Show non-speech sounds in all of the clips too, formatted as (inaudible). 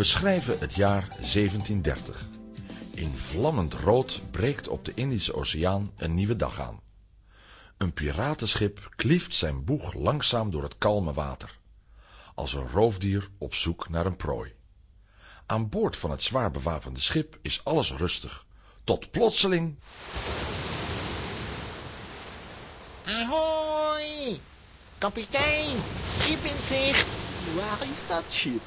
beschrijven het jaar 1730. In vlammend rood breekt op de Indische Oceaan een nieuwe dag aan. Een piratenschip klieft zijn boeg langzaam door het kalme water, als een roofdier op zoek naar een prooi. Aan boord van het zwaar bewapende schip is alles rustig, tot plotseling... Ahoy! Kapitein, schip in zicht. Waar is dat schip?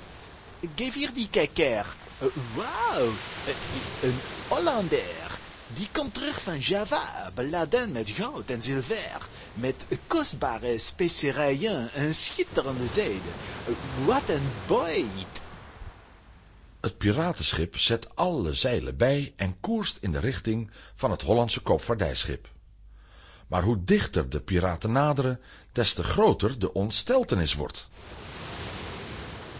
Geef hier die kijker. Uh, Wauw, het is een Hollander. Die komt terug van Java, beladen met goud en zilver. Met kostbare specerijen en schitterende zijde. Uh, Wat een boeit. Het piratenschip zet alle zeilen bij en koerst in de richting van het Hollandse koopvaardijschip. Maar hoe dichter de piraten naderen, des te groter de ontsteltenis wordt.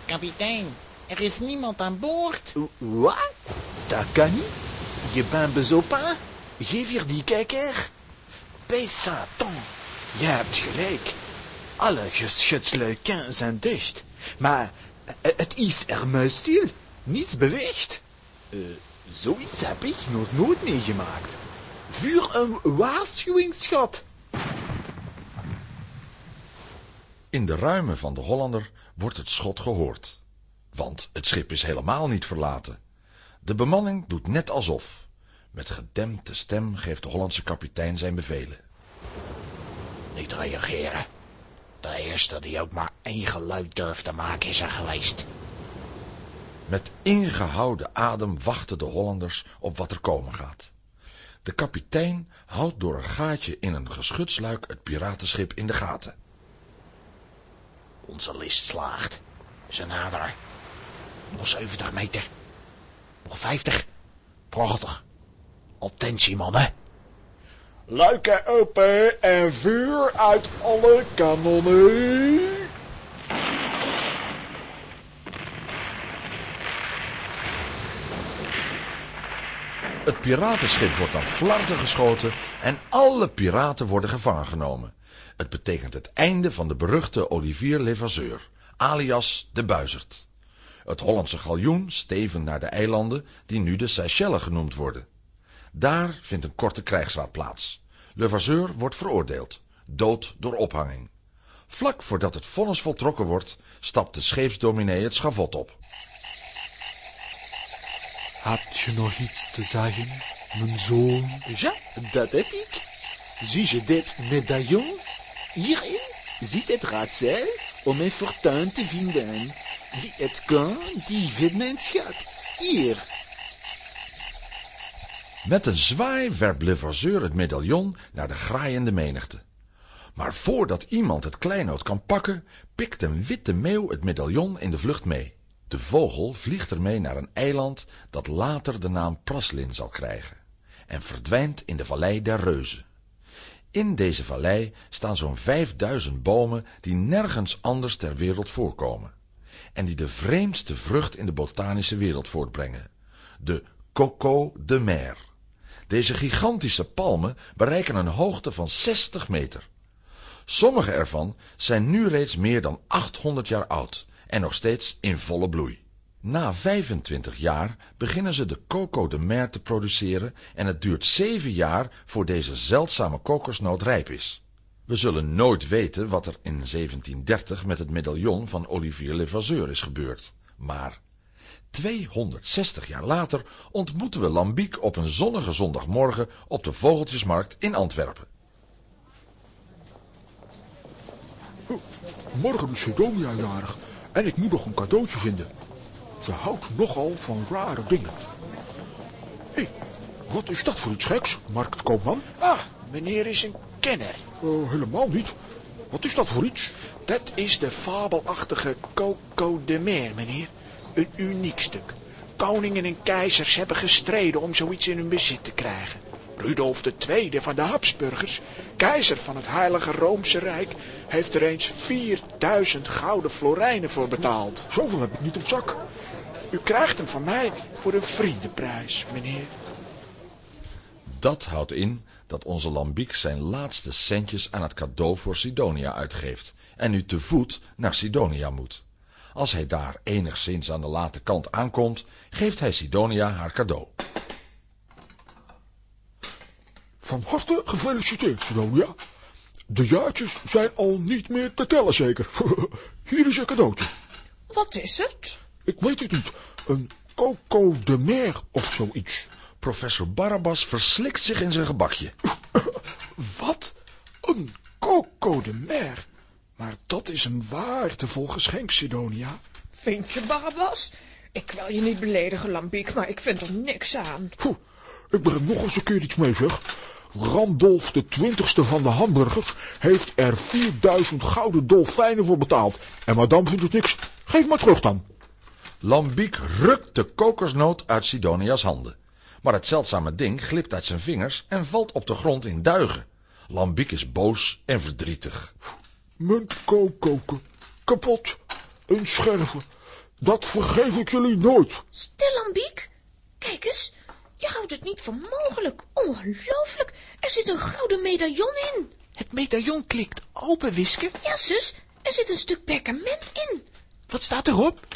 Kapitein, er is niemand aan boord. Wat? Dat kan niet. Je bent bezopen? Geef hier die kijker. Bij Satan. Je hebt gelijk. Alle geschutsluiken zijn dicht. Maar eh, het is er muisstil. Niets beweegt. Eh, zoiets heb ik nog nooit meegemaakt. Vuur een waarschuwingsschot. In de ruimen van de Hollander wordt het schot gehoord. Want het schip is helemaal niet verlaten. De bemanning doet net alsof. Met gedempte stem geeft de Hollandse kapitein zijn bevelen. Niet reageren. De eerste die ook maar één geluid durft te maken is er geweest. Met ingehouden adem wachten de Hollanders op wat er komen gaat. De kapitein houdt door een gaatje in een geschutsluik het piratenschip in de gaten. Onze list slaagt. Ze naderen. Nog 70 meter. Nog 50. Prachtig. Attentie, mannen. Luiken open en vuur uit alle kanonnen. Het piratenschip wordt aan flarden geschoten en alle piraten worden gevangen genomen. Het betekent het einde van de beruchte Olivier Levasseur, alias de Buizerd. Het Hollandse galjoen steven naar de eilanden die nu de Seychelles genoemd worden. Daar vindt een korte krijgsraad plaats. Levasseur wordt veroordeeld, dood door ophanging. Vlak voordat het vonnis voltrokken wordt, stapt de scheepsdominee het schavot op. Heb je nog iets te zeggen, mijn zoon? Ja, dat heb ik. Zie je dit medaillon? Hierin zit het raadsel om mijn fortuin te vinden. Het kan, die vindt mijn schat. Hier. Met een zwaai werpt Levasseur het medaillon naar de graaiende menigte. Maar voordat iemand het kleinood kan pakken, pikt een witte meeuw het medaillon in de vlucht mee. De vogel vliegt ermee naar een eiland dat later de naam Praslin zal krijgen en verdwijnt in de vallei der reuzen. In deze vallei staan zo'n vijfduizend bomen die nergens anders ter wereld voorkomen en die de vreemdste vrucht in de botanische wereld voortbrengen, de coco de mer. Deze gigantische palmen bereiken een hoogte van 60 meter. Sommige ervan zijn nu reeds meer dan 800 jaar oud en nog steeds in volle bloei. Na 25 jaar beginnen ze de coco de mer te produceren en het duurt 7 jaar voor deze zeldzame kokosnoot rijp is. We zullen nooit weten wat er in 1730 met het medaillon van Olivier Levasseur is gebeurd. Maar 260 jaar later ontmoeten we Lambiek op een zonnige zondagmorgen op de Vogeltjesmarkt in Antwerpen. Morgen is Sidonia jarig en ik moet nog een cadeautje vinden. Ze houdt nogal van rare dingen. Hé, hey, wat is dat voor iets geks, marktkoopman? Ah, meneer is een kenner. Eh, helemaal niet. Wat is dat voor iets? Dat is de fabelachtige Coco de Mer, meneer. Een uniek stuk. Koningen en keizers hebben gestreden om zoiets in hun bezit te krijgen. Rudolf II van de Habsburgers, keizer van het Heilige Roomse Rijk, heeft er eens 4000 gouden florijnen voor betaald. Zoveel heb ik niet op zak. U krijgt hem van mij voor een vriendenprijs, meneer. Dat houdt in dat onze Lambiek zijn laatste centjes aan het cadeau voor Sidonia uitgeeft en nu te voet naar Sidonia moet. Als hij daar enigszins aan de late kant aankomt, geeft hij Sidonia haar cadeau. Van harte gefeliciteerd, Sidonia. De jaartjes zijn al niet meer te tellen, zeker. (laughs) Hier is je cadeautje. Wat is het? Ik weet het niet. Een Coco de Mer of zoiets. Professor Barabbas verslikt zich in zijn gebakje. (laughs) Wat? Een Coco de Mer? Maar dat is een waardevol geschenk, Sidonia. Vind je, Barabbas? Ik wil je niet beledigen, Lambiek, maar ik vind er niks aan. Poeh, ik breng nog eens een keer iets mee, zeg. Randolf de twintigste van de hamburgers heeft er 4000 gouden dolfijnen voor betaald. En madame vindt het niks. Geef maar terug dan. Lambiek rukt de kokosnoot uit Sidonia's handen. Maar het zeldzame ding glipt uit zijn vingers en valt op de grond in duigen. Lambiek is boos en verdrietig. Mijn kookkoker. Kapot. Een scherven. Dat vergeef ik jullie nooit. Stil, Lambiek. Kijk eens, je houdt het niet voor mogelijk. Ongelooflijk, er zit een gouden medaillon in. Het medaillon klikt open, Wiske. Ja, zus, er zit een stuk perkament in. Wat staat erop?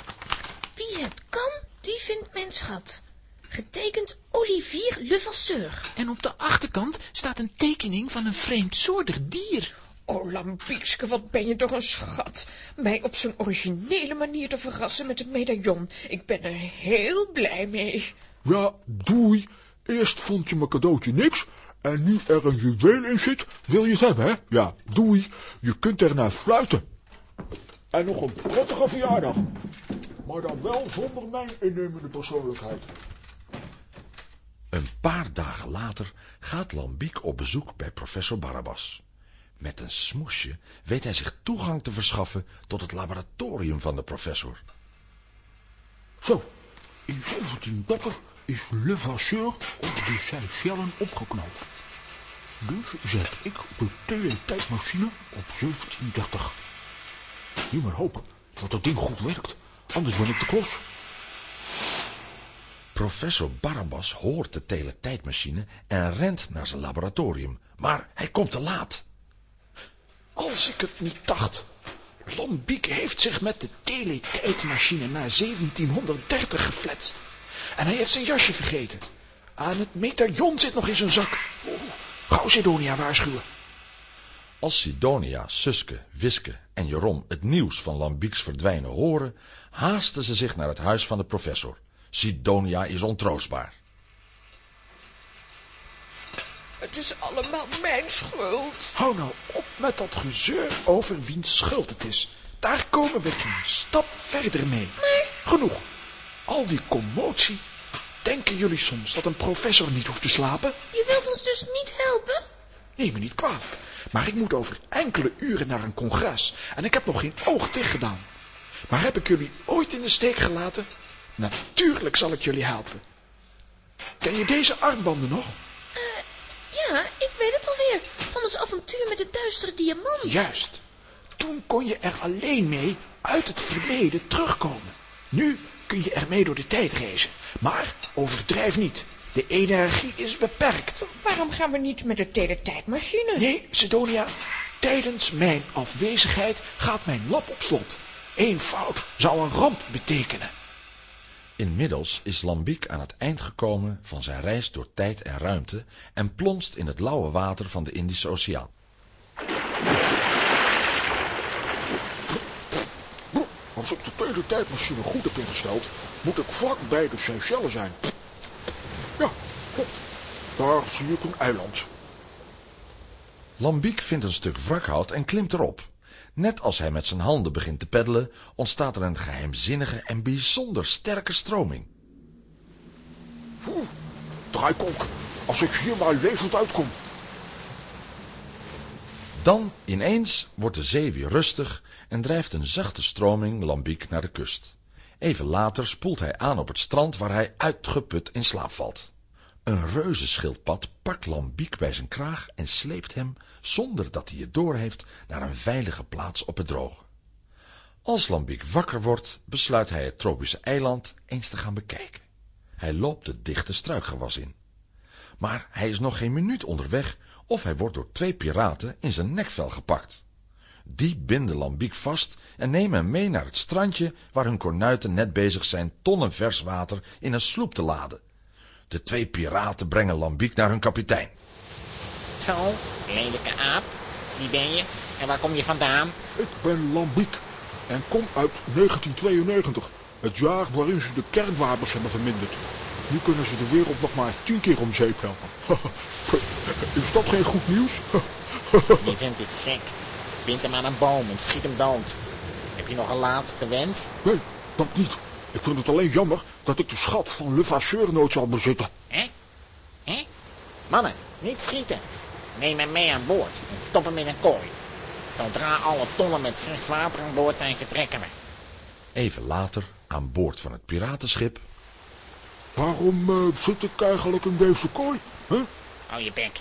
Wie het kan, die vindt mijn schat. Getekend Olivier Levasseur. En op de achterkant staat een tekening van een vreemdsoortig dier. Oh, Lambiekske, wat ben je toch een schat. Mij op zo'n originele manier te verrassen met een medaillon. Ik ben er heel blij mee. Ja, doei. Eerst vond je mijn cadeautje niks. En nu er een juweel in zit, wil je het hebben, hè? Ja, doei. Je kunt er naar fluiten. En nog een prettige verjaardag. Maar dan wel zonder mijn innemende persoonlijkheid. Een paar dagen later gaat Lambiek op bezoek bij professor Barabbas. Met een smoesje weet hij zich toegang te verschaffen tot het laboratorium van de professor. Zo, in 1730 is Levasseur op de Seychellen opgeknapt. Dus zet ik de teletijdmachine op 1730. Nu maar hopen dat dat ding goed werkt, anders ben ik de klos. Professor Barabbas hoort de teletijdmachine en rent naar zijn laboratorium. Maar hij komt te laat. Als ik het niet dacht. Lambiek heeft zich met de teletijdmachine naar 1730 gefletst. En hij heeft zijn jasje vergeten. Aan het medaillon zit nog in zijn zak. Oeh, gauw Sidonia waarschuwen. Als Sidonia, Suske, Wiske en Jeroen het nieuws van Lambieks verdwijnen horen, haasten ze zich naar het huis van de professor. Sidonia is ontroostbaar. Het is allemaal mijn schuld. Hou nou op met dat gezeur over wiens schuld het is. Daar komen we geen stap verder mee. Genoeg. Al die commotie. Denken jullie soms dat een professor niet hoeft te slapen? Je wilt ons dus niet helpen? Neem me niet kwalijk. Maar ik moet over enkele uren naar een congres. En ik heb nog geen oog dicht gedaan. Maar heb ik jullie ooit in de steek gelaten? Natuurlijk zal ik jullie helpen. Ken je deze armbanden nog? Ja, ik weet het alweer. Van ons avontuur met de duistere diamant. Juist. Toen kon je er alleen mee uit het verleden terugkomen. Nu kun je ermee door de tijd reizen. Maar overdrijf niet. De energie is beperkt. Waarom gaan we niet met de teletijdmachine? Nee, Sidonia, tijdens mijn afwezigheid gaat mijn lab op slot. Eén fout zou een ramp betekenen. Inmiddels is Lambiek aan het eind gekomen van zijn reis door tijd en ruimte en plonst in het lauwe water van de Indische Oceaan. Als ik de teletijdmachine goed heb ingesteld, moet ik vlak bij de Seychelles zijn. Ja, klopt. Daar zie ik een eiland. Lambiek vindt een stuk wrakhout en klimt erop. Net als hij met zijn handen begint te peddelen, ontstaat er een geheimzinnige en bijzonder sterke stroming. Draaikolk, als ik hier maar levend uitkom. Dan ineens wordt de zee weer rustig en drijft een zachte stroming Lambiek naar de kust. Even later spoelt hij aan op het strand waar hij uitgeput in slaap valt. Een reuzenschildpad pakt Lambiek bij zijn kraag en sleept hem, zonder dat hij het doorheeft, naar een veilige plaats op het droge. Als Lambiek wakker wordt, besluit hij het tropische eiland eens te gaan bekijken. Hij loopt het dichte struikgewas in. Maar hij is nog geen minuut onderweg of hij wordt door twee piraten in zijn nekvel gepakt. Die binden Lambiek vast en nemen hem mee naar het strandje waar hun kornuiten net bezig zijn tonnen vers water in een sloep te laden. De twee piraten brengen Lambiek naar hun kapitein. Zo, lelijke aap. Wie ben je en waar kom je vandaan? Ik ben Lambiek en kom uit 1992. Het jaar waarin ze de kernwapens hebben verminderd. Nu kunnen ze de wereld nog maar tien keer om zeep helpen. (laughs) Is dat geen goed nieuws? Die vent is gek. Bind hem aan een boom en schiet hem dood. Heb je nog een laatste wens? Nee, dat niet. Ik vind het alleen jammer dat ik de schat van Le Vasseur nooit zal bezitten. Hè? Hè? Mannen, niet schieten. Neem hem mee aan boord en stop hem in een kooi. Zodra alle tonnen met fris water aan boord zijn, vertrekken we. Even later, aan boord van het piratenschip, Waarom eh, zit ik eigenlijk in deze kooi? Hè? Hou je bek.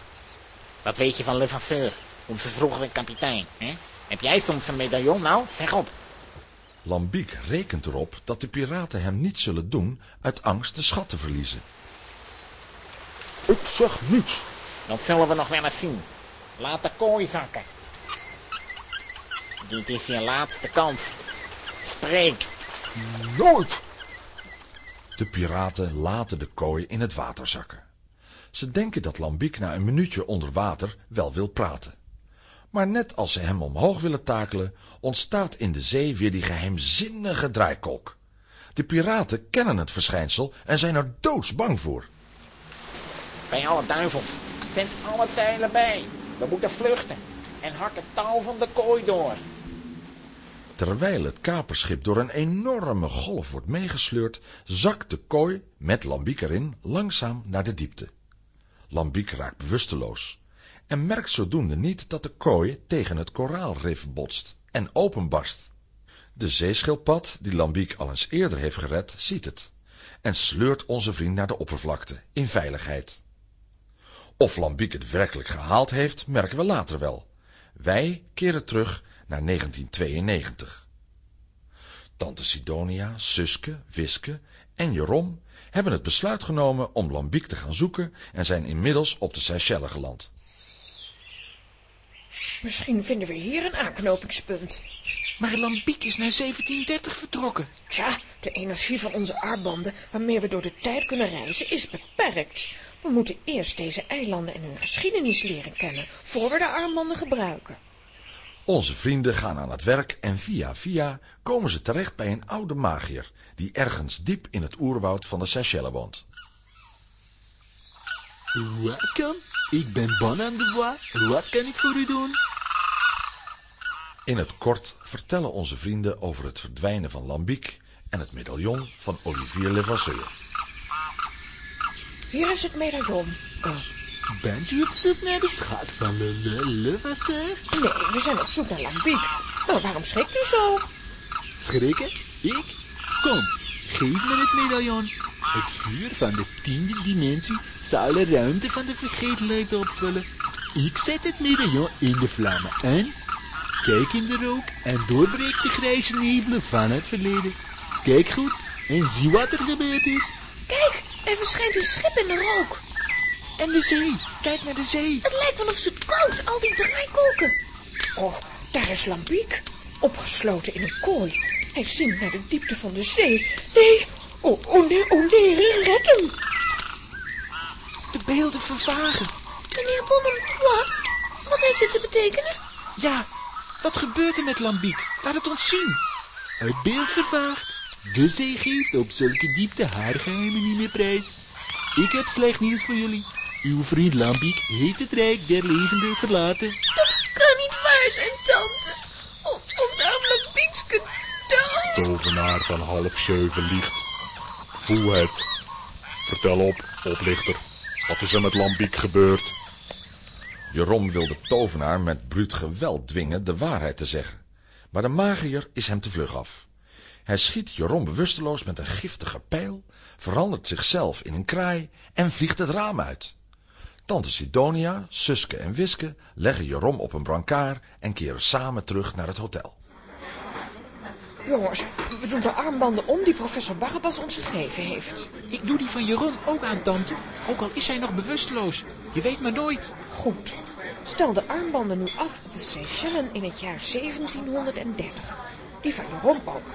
Wat weet je van Le Vasseur, onze vroegere kapitein, hè? Heb jij soms een medaillon nou? Zeg op. Lambiek rekent erop dat de piraten hem niet zullen doen uit angst de schat te verliezen. Ik zeg niets. Dat zullen we nog wel eens zien. Laat de kooi zakken. Dit is je laatste kans. Spreek. Nooit. De piraten laten de kooi in het water zakken. Ze denken dat Lambiek na een minuutje onder water wel wil praten. Maar net als ze hem omhoog willen takelen, ontstaat in de zee weer die geheimzinnige draaikolk. De piraten kennen het verschijnsel en zijn er doodsbang voor. Bij alle duivels. Zet alle zeilen bij. We moeten vluchten. En hak het touw van de kooi door. Terwijl het kaperschip door een enorme golf wordt meegesleurd, zakt de kooi met Lambiek erin langzaam naar de diepte. Lambiek raakt bewusteloos en merkt zodoende niet dat de kooi tegen het koraalrif botst en openbarst. De zeeschildpad, die Lambiek al eens eerder heeft gered, ziet het en sleurt onze vriend naar de oppervlakte in veiligheid. Of Lambiek het werkelijk gehaald heeft, merken we later wel. Wij keren terug naar 1992. Tante Sidonia, Suske, Wiske en Jeroen hebben het besluit genomen om Lambiek te gaan zoeken en zijn inmiddels op de Seychelles geland. Misschien vinden we hier een aanknopingspunt. Maar Lambiek is naar 1730 vertrokken. Tja, de energie van onze armbanden waarmee we door de tijd kunnen reizen is beperkt. We moeten eerst deze eilanden en hun geschiedenis leren kennen, voor we de armbanden gebruiken. Onze vrienden gaan aan het werk en via via komen ze terecht bij een oude magier die ergens diep in het oerwoud van de Seychelles woont. Welkom, ik ben Bon aan de Bois. Wat kan ik voor u doen? In het kort vertellen onze vrienden over het verdwijnen van Lambiek en het medaillon van Olivier Levasseur. Hier is het medaillon. Bent u op zoek naar de schat van Le Le Le Vasseur? Nee, we zijn op zoek naar Lambiek. Nou, waarom schrikt u zo? Schrikken? Ik? Kom, geef me het medaillon. Het vuur van de tiende dimensie zal de ruimte van de vergetelheid opvullen. Ik zet het medaillon in de vlammen en kijk in de rook en doorbreek de grijze nevelen van het verleden. Kijk goed en zie wat er gebeurd is. Kijk, er verschijnt een schip in de rook. En de zee, kijk naar de zee. Het lijkt wel of ze kookt, al die draaikolken. Oh, daar is Lambiek, opgesloten in een kooi. Hij zinkt naar de diepte van de zee. Nee, oh, oh nee, oh nee, red hem. De beelden vervagen. Meneer Bonnembois, wat heeft dit te betekenen? Ja, wat gebeurt er met Lambiek? Laat het ons zien. Het beeld vervaagt. De zee geeft op zulke diepte haar geheimen niet meer prijs. Ik heb slecht nieuws voor jullie. Uw vriend Lambiek heeft het rijk der levenden verlaten. Dat kan niet waar zijn, tante. O, ons arm Lambiekske dood. Tovenaar van half zeven liegt. Voel het. Vertel op, oplichter. Wat is er met Lambiek gebeurd? Jeroen wil de tovenaar met bruut geweld dwingen de waarheid te zeggen. Maar de magier is hem te vlug af. Hij schiet Jeroen bewusteloos met een giftige pijl, verandert zichzelf in een kraai en vliegt het raam uit. Tante Sidonia, Suske en Wiske leggen Jeroen op een brancard en keren samen terug naar het hotel. Jongens, we doen de armbanden om die professor Barabbas ons gegeven heeft. Ik doe die van Jeroen ook aan, tante. Ook al is hij nog bewusteloos. Je weet maar nooit. Goed. Stel de armbanden nu af op de Seychellen in het jaar 1730. Die van je romp ook.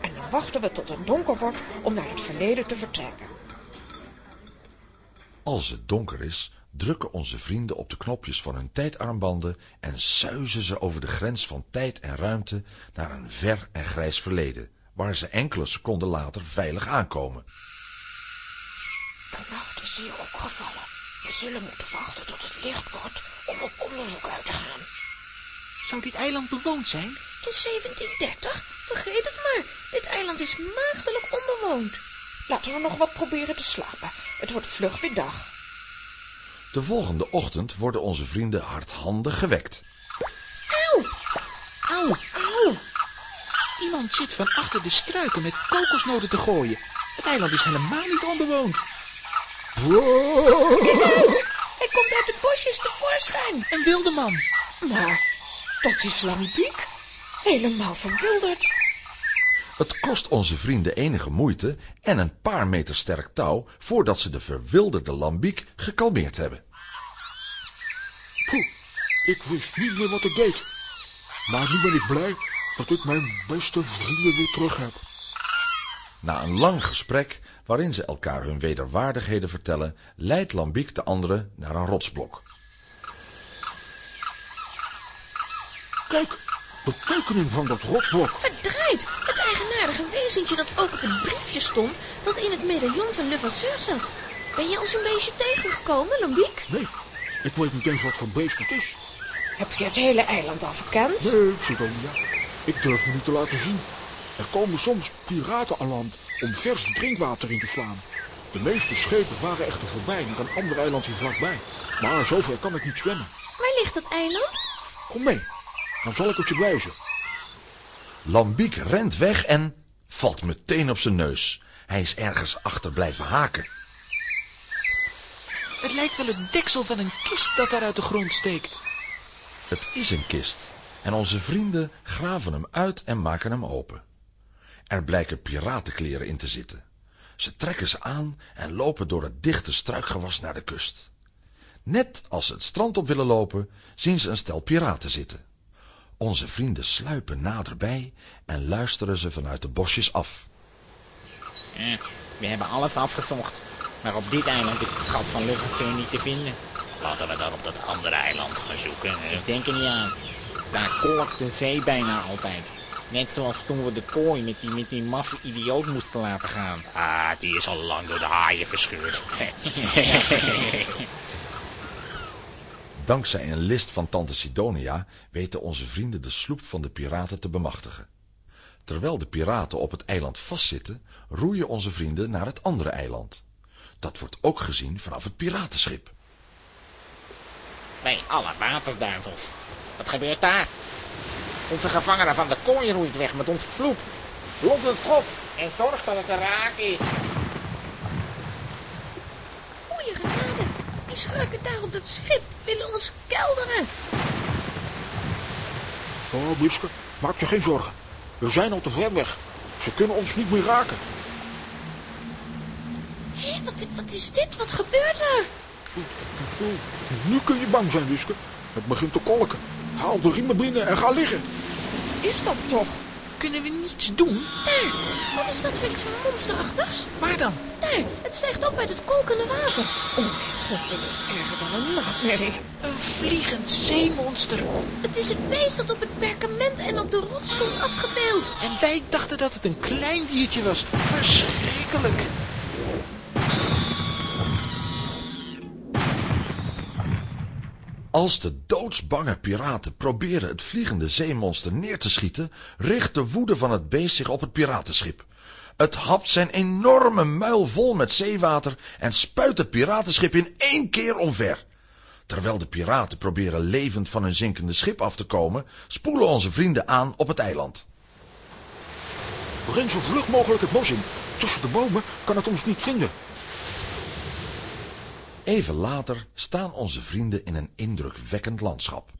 En dan wachten we tot het donker wordt om naar het verleden te vertrekken. Als het donker is, drukken onze vrienden op de knopjes van hun tijdarmbanden en suizen ze over de grens van tijd en ruimte naar een ver en grijs verleden, waar ze enkele seconden later veilig aankomen. De nacht is hier opgevallen. We zullen moeten wachten tot het licht wordt om op onderzoek uit te gaan. Zou dit eiland bewoond zijn? In 1730? Vergeet het maar. Dit eiland is maagdelijk onbewoond. Laten we nog wat proberen te slapen. Het wordt vlug weer dag. De volgende ochtend worden onze vrienden hardhandig gewekt. Auw! Auw! Auw! Iemand zit van achter de struiken met kokosnoten te gooien. Het eiland is helemaal niet onbewoond. Hij komt uit de bosjes tevoorschijn. Een wilde man. Maar dat is Lambiek. Helemaal verwilderd. Het kost onze vrienden enige moeite en een paar meter sterk touw voordat ze de verwilderde lambiek gekalmeerd hebben. Poeh, ik wist niet meer wat ik deed. Maar nu ben ik blij dat ik mijn beste vrienden weer terug heb. Na een lang gesprek, waarin ze elkaar hun wederwaardigheden vertellen, leidt Lambiek de anderen naar een rotsblok. Kijk, de tekening van dat rotblok. Verdraaid. Het eigenaardige wezentje dat ook op het briefje stond dat in het medaillon van Levasseur zat. Ben je ons een beetje tegengekomen, Lambiek? Nee, ik weet niet eens wat voor beest het is. Heb je het hele eiland al verkend? Nee, Sidonia. Ik durf me niet te laten zien. Er komen soms piraten aan land om vers drinkwater in te slaan. De meeste schepen varen echter voorbij naar een ander eiland hier vlakbij. Maar zover kan ik niet zwemmen. Waar ligt dat eiland? Kom mee, dan zal ik het je wijzen. Lambiek rent weg en valt meteen op zijn neus. Hij is ergens achter blijven haken. Het lijkt wel het deksel van een kist dat daar uit de grond steekt. Het is een kist en onze vrienden graven hem uit en maken hem open. Er blijken piratenkleren in te zitten. Ze trekken ze aan en lopen door het dichte struikgewas naar de kust. Net als ze het strand op willen lopen, zien ze een stel piraten zitten. Onze vrienden sluipen naderbij en luisteren ze vanuit de bosjes af. We hebben alles afgezocht. Maar op dit eiland is het gat van Levasseur niet te vinden. Laten we dan op dat andere eiland gaan zoeken. hè? Ik denk er niet aan. Daar kolkt de zee bijna altijd. Net zoals toen we de kooi met die, met die maffe idioot moesten laten gaan. Ah, die is al lang door de haaien verscheurd. (laughs) (laughs) Dankzij een list van tante Sidonia weten onze vrienden de sloep van de piraten te bemachtigen. Terwijl de piraten op het eiland vastzitten, roeien onze vrienden naar het andere eiland. Dat wordt ook gezien vanaf het piratenschip. Bij alle watersduivels. Wat gebeurt daar? Onze gevangene van de kooi roeit weg met ons sloep. Los het schot en zorg dat het te raak is. Goeie genade. Die schurken daar op dat schip willen ons kelderen. Oh, Miske, maak je geen zorgen. We zijn al te ver weg. Ze kunnen ons niet meer raken. Hé, wat, wat is dit? Wat gebeurt er? Nu kun je bang zijn, Wiske. Het begint te kolken. Haal de riemen binnen en ga liggen. Is dat toch? Kunnen we niets doen? Daar. Wat is dat voor iets monsterachtigs? Waar dan? Daar. Het stijgt op uit het kolkende water. Oh, God, dit is erger dan een nachtmerrie. Een vliegend zeemonster. Het is het beest dat op het perkament en op de rots stond afgebeeld. En wij dachten dat het een klein diertje was. Verschrikkelijk. Als de doodsbange piraten proberen het vliegende zeemonster neer te schieten, richt de woede van het beest zich op het piratenschip. Het hapt zijn enorme muil vol met zeewater en spuit het piratenschip in één keer omver. Terwijl de piraten proberen levend van hun zinkende schip af te komen, spoelen onze vrienden aan op het eiland. Ren zo vlug mogelijk het bos in. Tussen de bomen kan het ons niet vinden. Even later staan onze vrienden in een indrukwekkend landschap.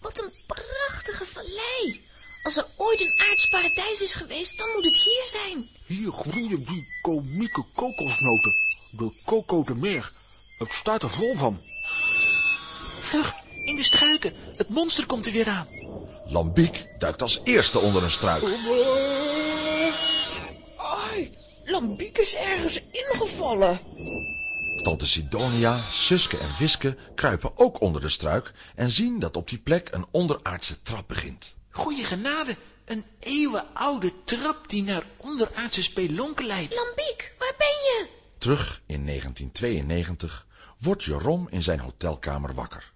Wat een prachtige vallei. Als er ooit een aards paradijs is geweest, dan moet het hier zijn. Hier groeien die komieke kokosnoten. De coco de mer. Het staat er vol van. Vlug, in de struiken. Het monster komt er weer aan. Lambiek duikt als eerste onder een struik. Ai, Lambiek is ergens ingevallen. Tante Sidonia, Suske en Wiske kruipen ook onder de struik en zien dat op die plek een onderaardse trap begint. Goeie genade, een eeuwenoude trap die naar onderaardse spelonken leidt. Lambiek, waar ben je? Terug in 1992 wordt Jeroen in zijn hotelkamer wakker.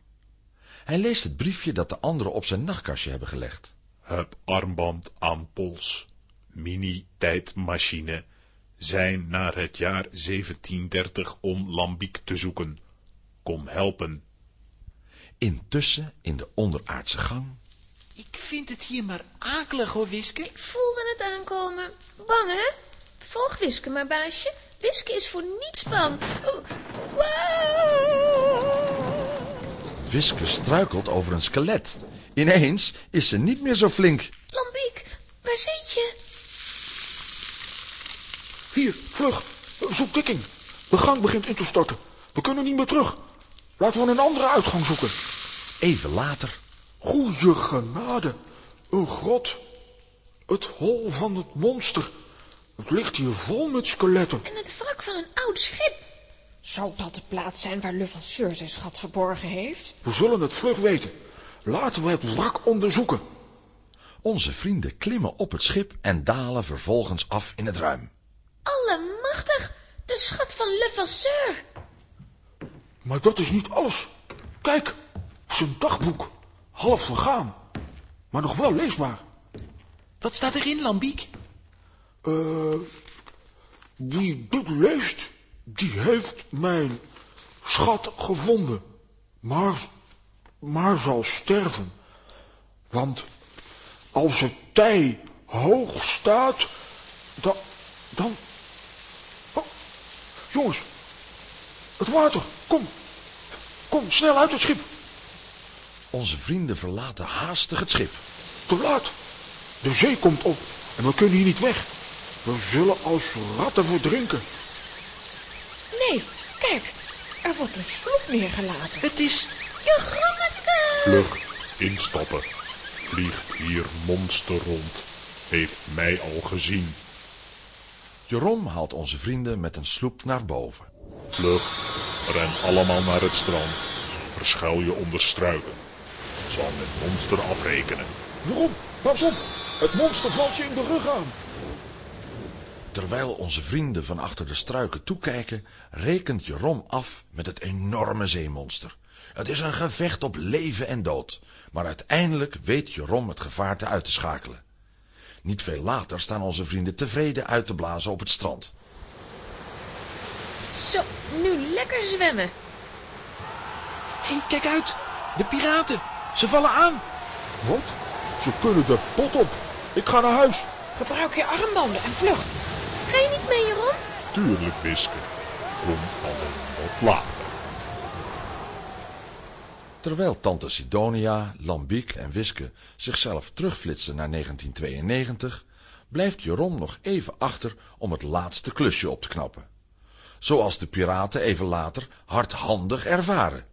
Hij leest het briefje dat de anderen op zijn nachtkastje hebben gelegd. Heb armband aan pols. Mini-tijdmachine. Zijn naar het jaar 1730 om Lambiek te zoeken. Kom helpen. Intussen in de onderaardse gang Ik vind het hier maar akelig hoor, Wiske. Ik voelde het aankomen. Bang, hè? Volg Wiske maar, baasje. Wiske is voor niets bang. Oh, wow. Wiske struikelt over een skelet. Ineens is ze niet meer zo flink. Lambiek, waar zit je? Hier, vlug. Zoek Dikking. De gang begint in te storten. We kunnen niet meer terug. Laten we een andere uitgang zoeken. Even later, Goeie genade. Een grot. Het hol van het monster. Het ligt hier vol met skeletten. En het wrak van een oud schip. Zou dat de plaats zijn waar Levasseur zijn schat verborgen heeft? We zullen het vlug weten. Laten we het wrak onderzoeken. onze vrienden klimmen op het schip en dalen vervolgens af in het ruim. Allemachtig, de schat van Levasseur. Maar dat is niet alles. Kijk, zijn dagboek. Half vergaan. Maar nog wel leesbaar. Wat staat erin, Lambiek? Eh, wie dit leest, die heeft mijn schat gevonden. Maar, maar zal sterven. Want als het tij hoog staat, dan, dan... Oh, jongens, het water, kom. Kom, snel uit het schip. Onze vrienden verlaten haastig het schip. Te laat. De zee komt op en we kunnen hier niet weg. We zullen als ratten verdrinken. Nee, kijk, er wordt een sloep neergelaten. Het is... Jerommeke! Vlug, instappen. Vliegt hier monster rond. Heeft mij al gezien. Jeroen haalt onze vrienden met een sloep naar boven. Vlug, ren allemaal naar het strand. Verschuil je onder struiken. Zal met monster afrekenen. Jeroen, pas op. Het monster valt je in de rug aan. Terwijl onze vrienden van achter de struiken toekijken, rekent Jeroen af met het enorme zeemonster. Het is een gevecht op leven en dood, maar uiteindelijk weet Jeroen het gevaarte uit te schakelen. Niet veel later staan onze vrienden tevreden uit te blazen op het strand. Zo, nu lekker zwemmen. Hé, hey, kijk uit. De piraten. Ze vallen aan. Wat? Ze kunnen de pot op. Ik ga naar huis. Gebruik je armbanden en vlug. Ga je niet mee, Jeroen? Tuurlijk, Wiske. Kom alleen wat later. Terwijl tante Sidonia, Lambiek en Wiske zichzelf terugflitsen naar 1992, blijft Jeroen nog even achter om het laatste klusje op te knappen. Zoals de piraten even later hardhandig ervaren.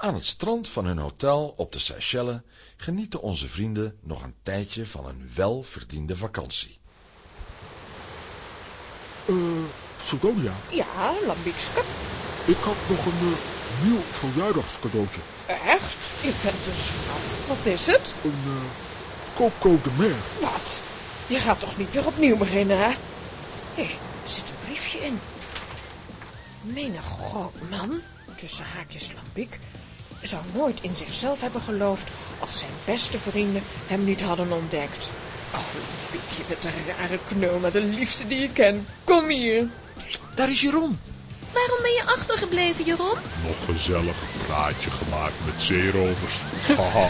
Aan het strand van hun hotel op de Seychelles genieten onze vrienden nog een tijdje van een welverdiende vakantie. Eh, Sidonia, Ja, Lambiekske. ik had nog een eh, nieuw verjaardagscadeautje. Echt? Je bent een schat. Wat is het? Een uh, Coco de Mer. Wat? Je gaat toch niet weer opnieuw beginnen, hè? Hé, er zit een briefje in. Menig groot man, tussen haakjes Lambiek, zou nooit in zichzelf hebben geloofd als zijn beste vrienden hem niet hadden ontdekt. Oh, Lambiek, je bent een rare knul, maar de liefste die je ken. Kom hier. Daar is Jeroen. Waarom ben je achtergebleven, Jeroen? Nog gezellig praatje gemaakt met zeerovers. (laughs) Haha.